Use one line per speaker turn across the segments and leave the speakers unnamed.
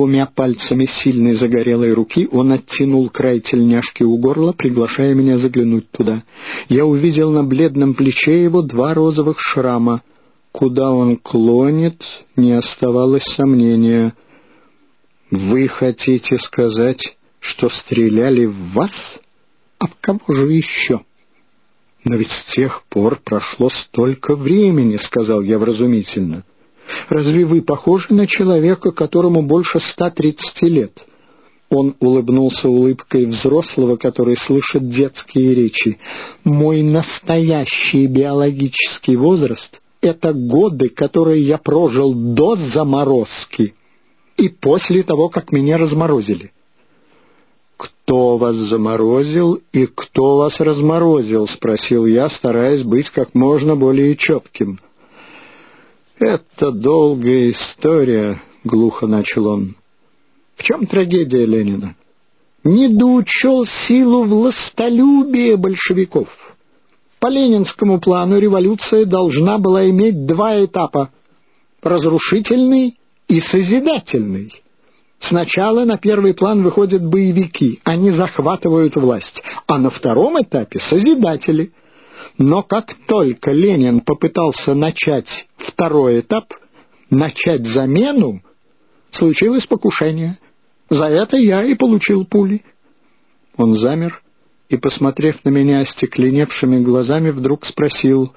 Двумя пальцами сильной загорелой руки он оттянул край тельняшки у горла, приглашая меня заглянуть туда. Я увидел на бледном плече его два розовых шрама. Куда он клонит, не оставалось сомнения. «Вы хотите сказать, что стреляли в вас? А в кого же еще?» «Но ведь с тех пор прошло столько времени», — сказал я вразумительно. Разве вы похожи на человека, которому больше ста тридцати лет?» Он улыбнулся улыбкой взрослого, который слышит детские речи. «Мой настоящий биологический возраст — это годы, которые я прожил до заморозки и после того, как меня разморозили». «Кто вас заморозил и кто вас разморозил?» — спросил я, стараясь быть как можно более четким. «Это долгая история», — глухо начал он. «В чем трагедия Ленина? Недоучел силу властолюбия большевиков. По ленинскому плану революция должна была иметь два этапа — разрушительный и созидательный». Сначала на первый план выходят боевики, они захватывают власть, а на втором этапе — созидатели. Но как только Ленин попытался начать второй этап, начать замену, случилось покушение. За это я и получил пули. Он замер и, посмотрев на меня остекленевшими глазами, вдруг спросил,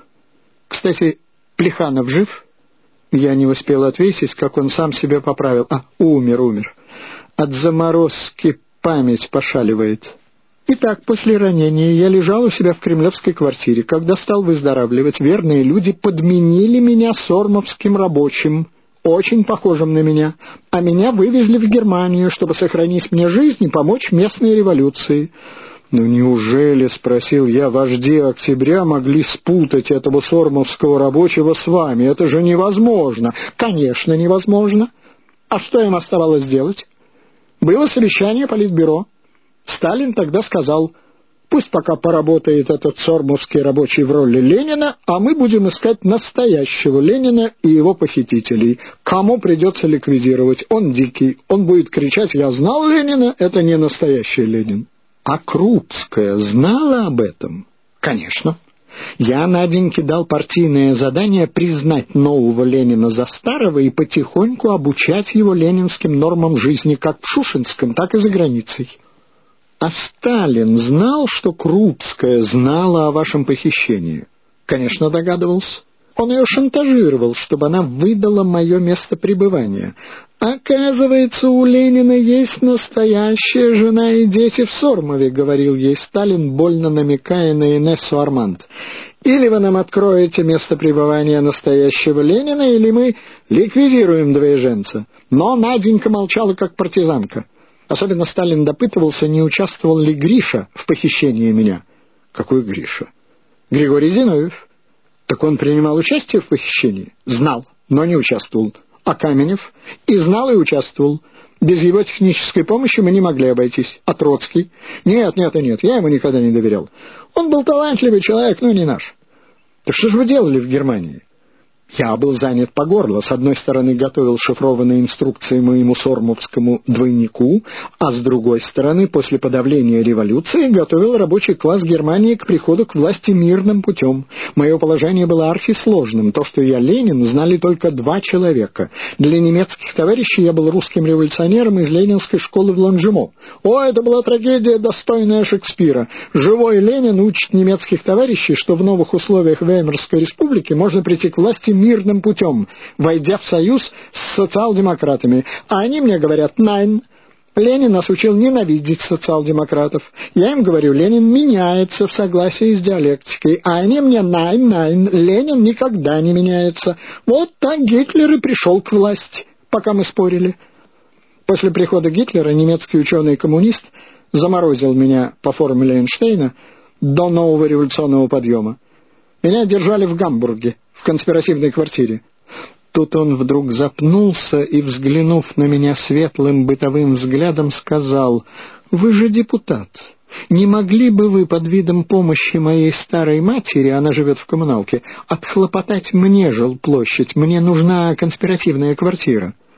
«Кстати, Плеханов жив?» Я не успел ответить, как он сам себя поправил. «А, умер, умер. От заморозки память пошаливает». Итак, после ранения я лежал у себя в кремлевской квартире. Когда стал выздоравливать, верные люди подменили меня сормовским рабочим, очень похожим на меня, а меня вывезли в Германию, чтобы сохранить мне жизнь и помочь местной революции. «Ну неужели, — спросил я, — вожди октября могли спутать этого сормовского рабочего с вами? Это же невозможно!» «Конечно, невозможно! А что им оставалось делать?» «Было совещание политбюро». Сталин тогда сказал, пусть пока поработает этот сормовский рабочий в роли Ленина, а мы будем искать настоящего Ленина и его похитителей. Кому придется ликвидировать? Он дикий, он будет кричать «Я знал Ленина, это не настоящий Ленин». А Крупская знала об этом? Конечно. Я Наденьке дал партийное задание признать нового Ленина за старого и потихоньку обучать его ленинским нормам жизни как в Шушинском, так и за границей. А Сталин знал, что Крупская знала о вашем похищении? Конечно, догадывался. Он ее шантажировал, чтобы она выдала мое место пребывания. «Оказывается, у Ленина есть настоящая жена и дети в Сормове», — говорил ей Сталин, больно намекая на Инессу Арманд. «Или вы нам откроете место пребывания настоящего Ленина, или мы ликвидируем двоеженца». Но Наденька молчала, как партизанка. Особенно Сталин допытывался, не участвовал ли Гриша в похищении меня. Какой Гриша? Григорий Зиновьев. Так он принимал участие в похищении? Знал, но не участвовал. А Каменев? И знал, и участвовал. Без его технической помощи мы не могли обойтись. А Троцкий? Нет, нет и нет, я ему никогда не доверял. Он был талантливый человек, но не наш. Так что же вы делали в Германии? Я был занят по горло. С одной стороны, готовил шифрованные инструкции моему сормовскому двойнику, а с другой стороны, после подавления революции, готовил рабочий класс Германии к приходу к власти мирным путем. Мое положение было архисложным. То, что я Ленин, знали только два человека. Для немецких товарищей я был русским революционером из ленинской школы в Ланжемо. О, это была трагедия, достойная Шекспира. Живой Ленин учит немецких товарищей, что в новых условиях Веймарской республики можно прийти к власти мирным путем, войдя в союз с социал-демократами. А они мне говорят «найн». Ленин нас учил ненавидеть социал-демократов. Я им говорю, Ленин меняется в согласии с диалектикой, а они мне «найн, найн». Ленин никогда не меняется. Вот так Гитлер и пришел к власти, пока мы спорили. После прихода Гитлера немецкий ученый-коммунист заморозил меня по формуле Эйнштейна до нового революционного подъема. Меня держали в Гамбурге, конспиративной квартире. Тут он вдруг запнулся и, взглянув на меня светлым бытовым взглядом, сказал, «Вы же депутат. Не могли бы вы под видом помощи моей старой матери, она живет в коммуналке, отхлопотать мне жилплощадь? Мне нужна конспиративная квартира».